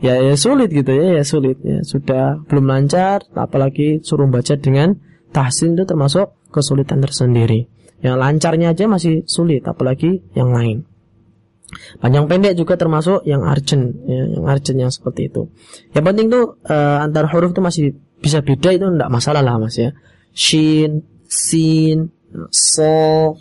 B: ya, ya sulit gitu ya, ya sulit ya. Sudah belum lancar apalagi suruh baca dengan tahsin itu termasuk kesulitan tersendiri. Yang lancarnya aja masih sulit apalagi yang lain. Panjang pendek juga termasuk yang urgent ya, yang urgent yang seperti itu. Yang penting tuh uh, antar huruf itu masih bisa beda itu enggak masalah lah Mas ya. Shin, sin, so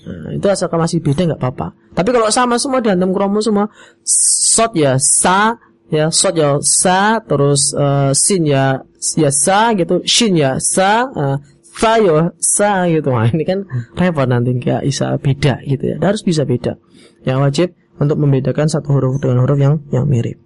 B: nah, itu asalkan masih beda nggak apa-apa tapi kalau sama semua dihantam kromo semua sot ya sa ya sot ya sa terus uh, sin ya ya sa gitu shin ya sa uh, sa ya sa gitu nah, ini kan repot nanti kayak isa beda gitu ya harus bisa beda yang wajib untuk membedakan satu huruf dengan huruf yang yang mirip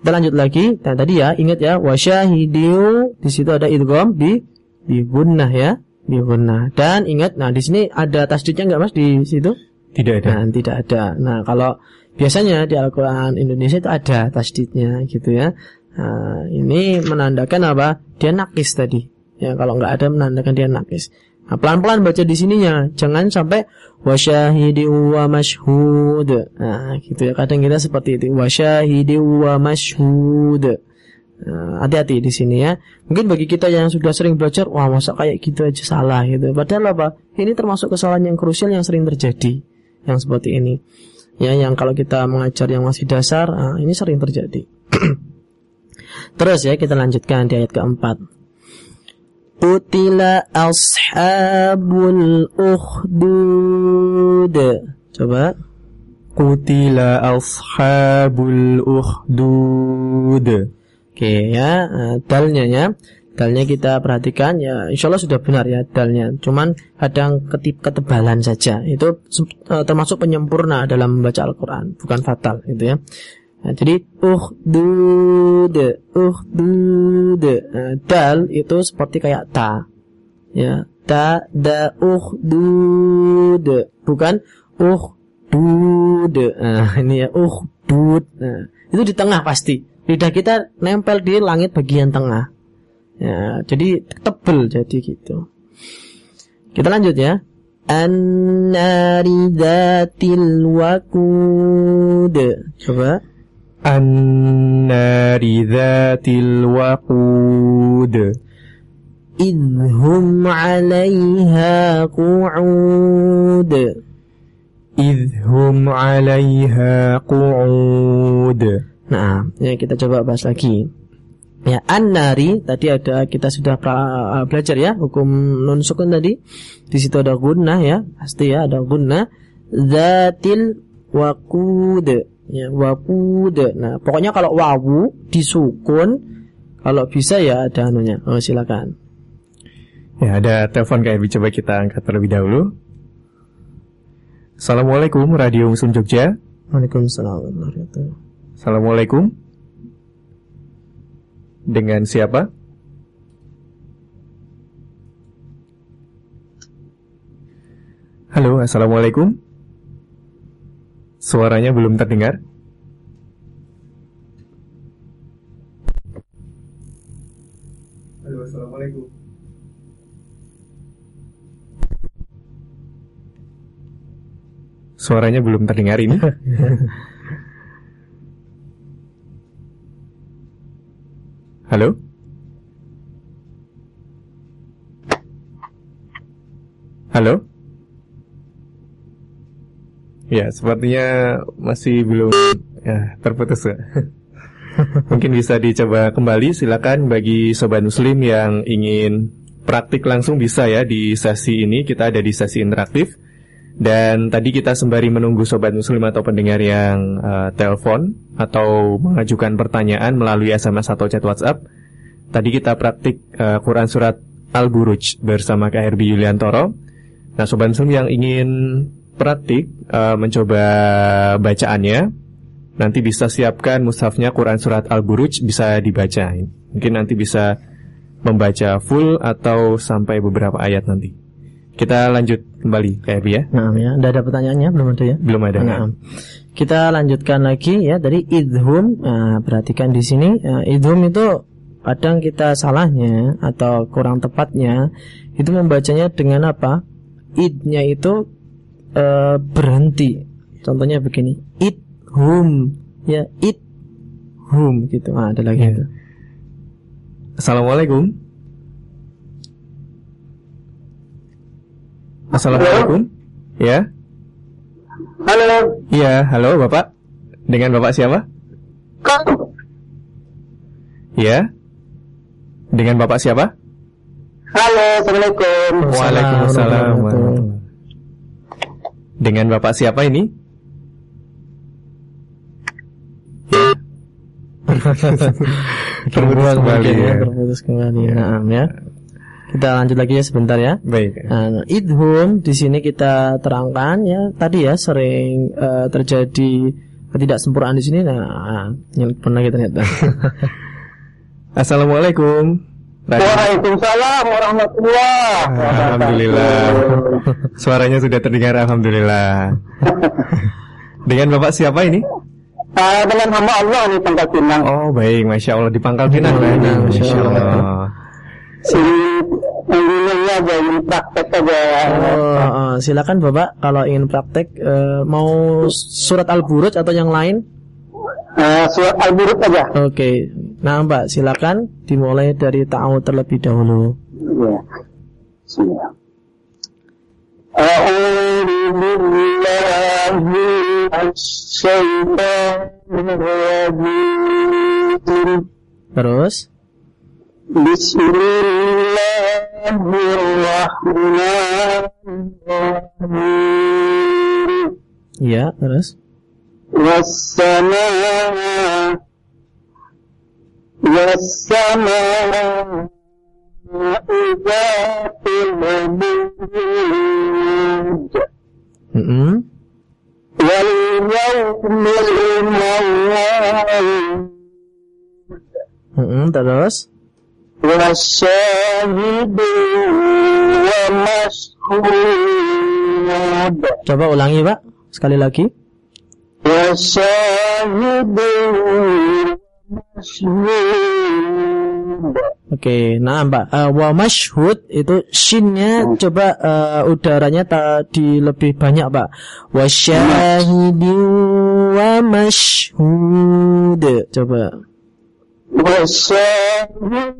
B: kita lanjut lagi nah tadi ya ingat ya wasyahidiu di situ ada idgham di di gunnah ya Bihunna. Dan ingat, nah di sini ada tasdidnya nggak mas di situ?
C: Tidak ada.
B: Nah, tidak ada. Nah kalau biasanya di Al-Quran Indonesia itu ada tasdidnya gitu ya. Nah, ini menandakan apa? Dia nakis tadi. Ya kalau nggak ada menandakan dia nakis. Nah, pelan-pelan baca di sininya, jangan sampai wasyahidi wa mashhud. Nah, gitu ya. Kadang kita seperti itu, wasyahidi wa mashhud. Nah, hati-hati di sini ya. Mungkin bagi kita yang sudah sering belajar, wah masa kayak gitu aja salah gitu. Padahal apa? Ini termasuk kesalahan yang krusial yang sering terjadi, yang seperti ini. Ya, yang kalau kita mengajar yang masih dasar, nah, ini sering terjadi. Terus ya kita lanjutkan di ayat keempat. Utila ashabul ukhdud. Coba.
C: Kutila ashabul ukhdud.
B: Oke ya, uh, dalnya ya. Dalnya kita perhatikan ya insya Allah sudah benar ya dalnya. Cuman kadang ketip ketebalan saja. Itu uh, termasuk penyempurna dalam membaca Al-Quran. Bukan fatal gitu ya. Nah, jadi uhdud, uhdud. Nah, dal itu seperti kayak ta. Ya, ta, da, uhdud. Bukan uhdud. Nah, ini ya uhdud. Nah, itu di tengah pasti lidah kita nempel di langit bagian tengah. Ya, jadi tebel jadi gitu. Kita lanjut ya. An-nari dzatil
C: An-nari dzatil waqud.
B: Idhum 'alaiha qu'ud.
C: Idhum 'alaiha qu'ud.
B: Nah, ya kita coba bahas lagi. Ya, an-nari tadi ada kita sudah uh, belajar ya hukum nun sukun tadi. Di situ ada gunnah ya, pasti ya ada gunnah. Zatil waqud. Ya, waqud. Nah, pokoknya kalau wawu disukun kalau bisa ya ada anunya. Oh, silakan.
C: Ya, ada telepon kayak coba kita angkat terlebih dahulu. Assalamualaikum Radio Musim Jogja.
B: Waalaikumsalam.
C: Assalamualaikum. Dengan siapa? Halo, Assalamualaikum. Suaranya belum terdengar. Halo, Assalamualaikum. Suaranya belum terdengar ini. Halo? Halo? Ya, sepertinya masih belum ya, terputus ya. Mungkin bisa dicoba kembali, silakan bagi sobat muslim yang ingin praktik langsung bisa ya di sesi ini. Kita ada di sesi interaktif. Dan tadi kita sembari menunggu sobat muslim atau pendengar yang uh, telepon atau mengajukan pertanyaan melalui SMS atau chat WhatsApp. Tadi kita praktik uh, Quran surat Al-Buruj bersama KRB Yuliantoro. Nah, sobat muslim yang ingin praktik uh, mencoba bacaannya, nanti bisa siapkan mushafnya Quran surat Al-Buruj bisa dibaca. Mungkin nanti bisa membaca full atau sampai beberapa ayat nanti. Kita lanjut kembali ke Ebi ya.
B: Nah, ya, Anda ada pertanyaannya belum ada ya?
C: Belum ada.
B: Nah, kita lanjutkan lagi ya dari idhum. Nah, perhatikan di sini uh, idhum itu kadang kita salahnya atau kurang tepatnya itu membacanya dengan apa? Idnya itu uh, berhenti. Contohnya begini, idhum ya idhum gitu. Nah, ada lagi
C: Ya.
B: itu.
C: Assalamualaikum. Assalamualaikum. Ya.
D: Halo,
C: Iya, halo Bapak. Dengan Bapak siapa?
D: Kak.
C: Ya. Dengan Bapak siapa?
D: Halo, Assalamualaikum.
C: Waalaikumsalam.
B: warahmatullahi
C: Dengan Bapak siapa ini? Terputus kembali
B: ya,
C: ya.
B: terputus kembali. Nah, ya. Kita lanjut lagi ya sebentar ya.
C: Baik.
B: Nah, idhum di sini kita terangkan ya tadi ya sering eh, terjadi ketidaksempurnaan di sini. Nah, nyelpon lagi ternyata.
C: Assalamualaikum.
D: Waalaikumsalam warahmatullahi wabarakatuh.
C: Alhamdulillah. Suaranya sudah terdengar alhamdulillah. Dengan Bapak siapa ini?
D: Ah, dengan hamba Allah nih pangkal pinang.
C: Oh, baik, Masya Allah di Pangkal Pinang Pak.
B: Masya
C: Masya
B: Allah.
D: Ini aja ini praktek aja.
B: Oh, eh, silakan Bapak kalau ingin praktek eh, mau surat Al-Buruj atau yang lain?
D: Ah, surat Al-Burud aja.
B: Oke. Nah, Mbak, silakan dimulai dari ta'awud terlebih dahulu.
D: Ya. Bismillah. أعوذ بالله من الشيطان الرجيم
B: Terus
D: بسم الله الرحمن الرحيم
B: ya, terus
D: والسماء والسماء ذات البروج
B: Mm-mm.
D: واليوم الموعود
B: Mm-mm, terus
D: والشاهد ومشهود
B: coba ulangi, Pak. Sekali lagi.
D: والشاهد ومشهود
B: Oke, nah Mbak, Eh, wa mashhud itu shinnya coba eh, udaranya tadi lebih banyak Pak. Wa syahidin wa mashhud. Coba.
D: والشاهد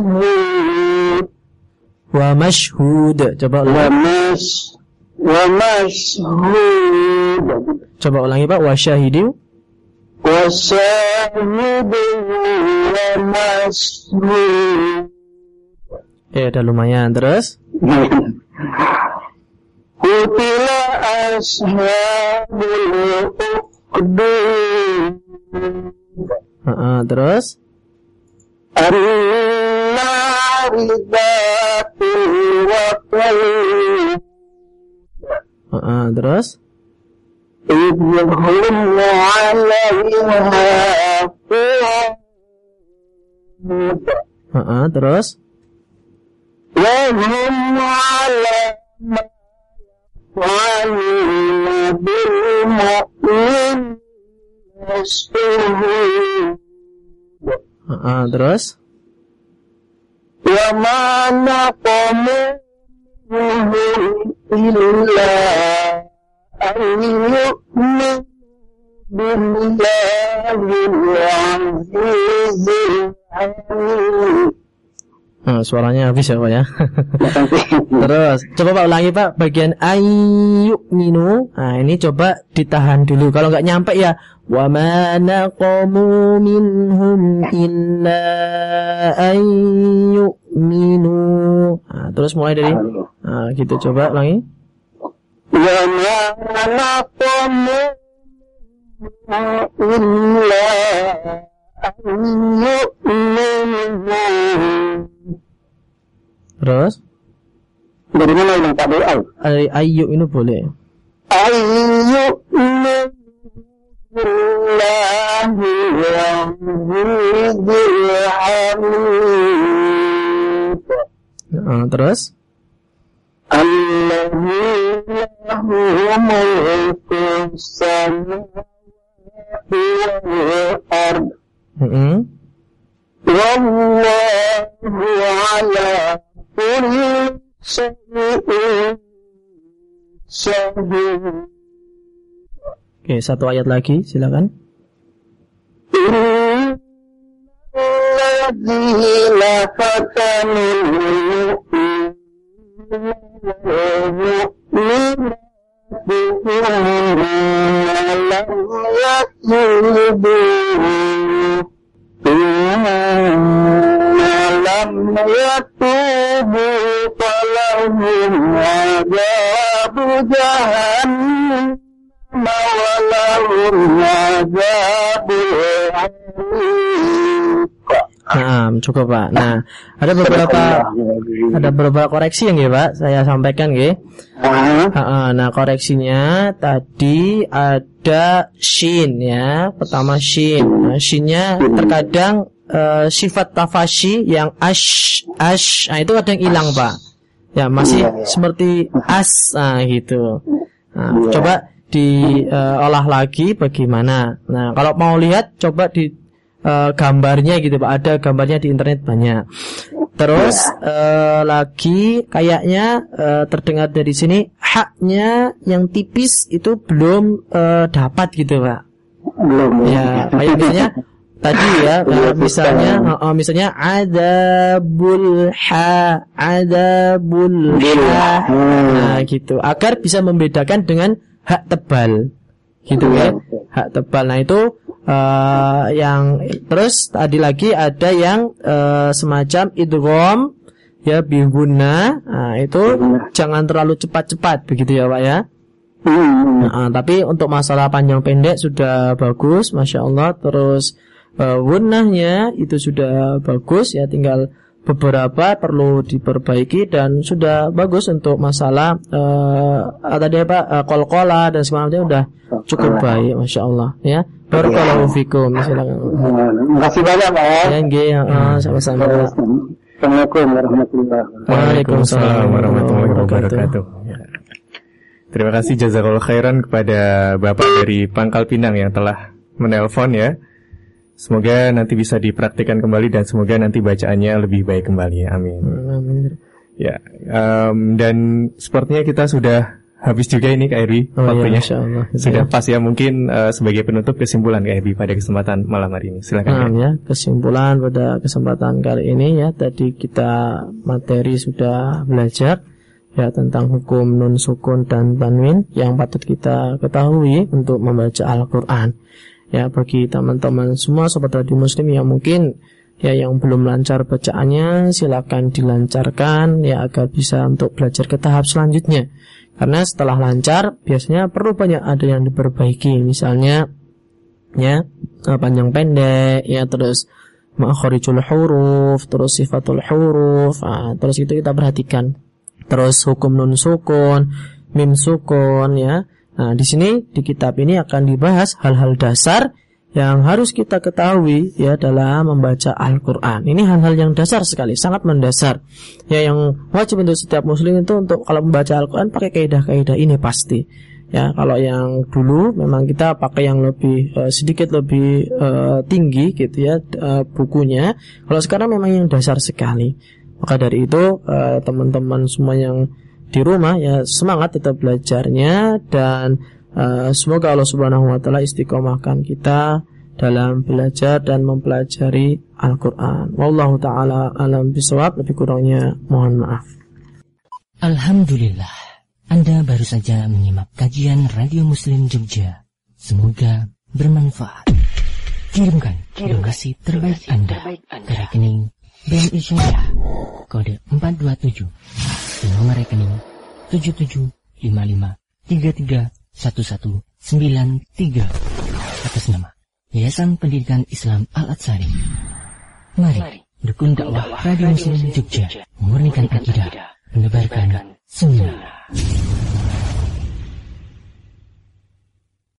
D: ومشهود
B: Wa mashhud. Coba ulangi.
D: ومش ومشهود
B: Coba ulangi Pak. Wa syahidin.
D: وشاهد ومشهود
B: Eh, udah lumayan. Terus?
D: قتل أصحاب الأخدود
B: Heeh, terus?
D: النار ذات الوقود Uh,
B: uh, terus?
D: Uh, uh, terus? Uh,
B: uh, terus?
D: Ya mana kamu منهم إلا أن يؤمنوا بالله العزيز الحميد
B: Hmm, suaranya habis ya Pak ya. Terus coba Pak ulangi Pak bagian ayuk minu. Nah ini coba ditahan dulu. Kalau nggak nyampe ya wa mana qamu minhum illa ayuk minu. Nah, terus mulai dari nah, gitu coba ulangi.
D: Wa mana qamu illa ayuk minu.
B: Terus?
D: Dari mana ini Pak Doa?
B: Dari ayu ini boleh.
D: Ayu ini
B: nah, terus?
D: Allahu
B: Oke, satu ayat lagi, silakan.
D: إن الذين فتنوا المؤمنين ثم لم يتوبوا ثم لم يتوبوا فلهم عذاب جهنم ولهم عذاب الحريق
B: Nah, cukup Pak. Nah, ada beberapa ada beberapa koreksi yang ya Pak, saya sampaikan ya. Ha-ha, Nah, koreksinya tadi ada shin ya. Pertama shin. Nah, shinnya terkadang eh, sifat tafashi yang ash ash, nah itu kadang hilang Pak. Ya, masih seperti as nah gitu. Nah, coba diolah lagi bagaimana. Nah, kalau mau lihat coba di eh, gambarnya gitu Pak. Ada gambarnya di internet banyak. Terus eh, lagi kayaknya eh, terdengar dari sini haknya yang tipis itu belum eh, dapat gitu Pak.
D: belum
B: Ya, kayak misalnya tadi ya, kayak misalnya eh, misalnya adabul ha, adabul ha. Nah, gitu. Agar bisa membedakan dengan hak tebal. Gitu ya. Hak tebal. Nah, itu eh, yang terus tadi lagi ada yang eh, semacam idgham ya bihuna. Nah, itu jangan terlalu cepat-cepat begitu ya, Pak ya.
D: Hmm.
B: Nah, tapi untuk masalah panjang pendek sudah bagus, masya Allah. Terus uh, wunahnya itu sudah bagus ya, tinggal beberapa perlu diperbaiki dan sudah bagus untuk masalah uh, tadi apa uh, kol-kola dan semuanya udah cukup baik, masya Allah ya. Barakallahu fikum. Silakan.
D: Terima kasih banyak Pak.
B: Ya, nggih, uh, sama-sama.
D: Assalamualaikum warahmatullahi wabarakatuh.
B: Waalaikumsalam
C: warahmatullahi
B: wabarakatuh.
C: Ya. Terima kasih jazakallah khairan kepada Bapak dari Pangkal Pinang yang telah menelpon ya. Semoga nanti bisa dipraktikkan kembali dan semoga nanti bacaannya lebih baik kembali. Amin.
B: Amin.
C: Ya, em, dan sepertinya kita sudah habis juga ini Kak Eri
B: Oh, ya,
C: waktunya.
B: masya Allah.
C: Sudah
B: Ya.
C: pas ya mungkin eh, sebagai penutup kesimpulan Kak Eri pada kesempatan malam hari ini. Silakan.
B: Nah, ya, kesimpulan pada kesempatan kali ini ya tadi kita materi sudah belajar ya tentang hukum nun sukun dan tanwin yang patut kita ketahui untuk membaca Al-Qur'an. Ya, bagi teman-teman semua sobat radio muslim yang mungkin ya yang belum lancar bacaannya silakan dilancarkan ya agar bisa untuk belajar ke tahap selanjutnya. Karena setelah lancar biasanya perlu banyak ada yang diperbaiki. Misalnya ya eh, panjang pendek ya terus makharijul huruf terus sifatul huruf ah, terus itu kita perhatikan terus hukum nun sukun mim sukun ya nah di sini di kitab ini akan dibahas hal-hal dasar yang harus kita ketahui ya dalam membaca Al-Qur'an. Ini hal-hal yang dasar sekali, sangat mendasar. Ya yang wajib untuk setiap muslim itu untuk kalau membaca Al-Qur'an pakai kaidah-kaidah ini pasti. Ya, kalau yang dulu memang kita pakai yang lebih eh, sedikit lebih eh, tinggi gitu ya eh, bukunya. Kalau sekarang memang yang dasar sekali. Maka dari itu teman-teman semua yang di rumah ya semangat tetap belajarnya dan eh, semoga Allah Subhanahu wa taala istiqomahkan kita dalam belajar dan mempelajari Al-Qur'an. Wallahu taala alam bisawab lebih kurangnya mohon maaf.
E: Alhamdulillah, Anda baru saja menyimak kajian Radio Muslim Jogja. Semoga bermanfaat. Kirimkan donasi terbaik Anda ke rekening BNI Syariah kode 427 di nomor rekening 7755331193 atas nama Yayasan Pendidikan Islam Al-Atsari. Mari dukung dakwah Radio Muslim Jogja, memurnikan akidah, menebarkan sunnah.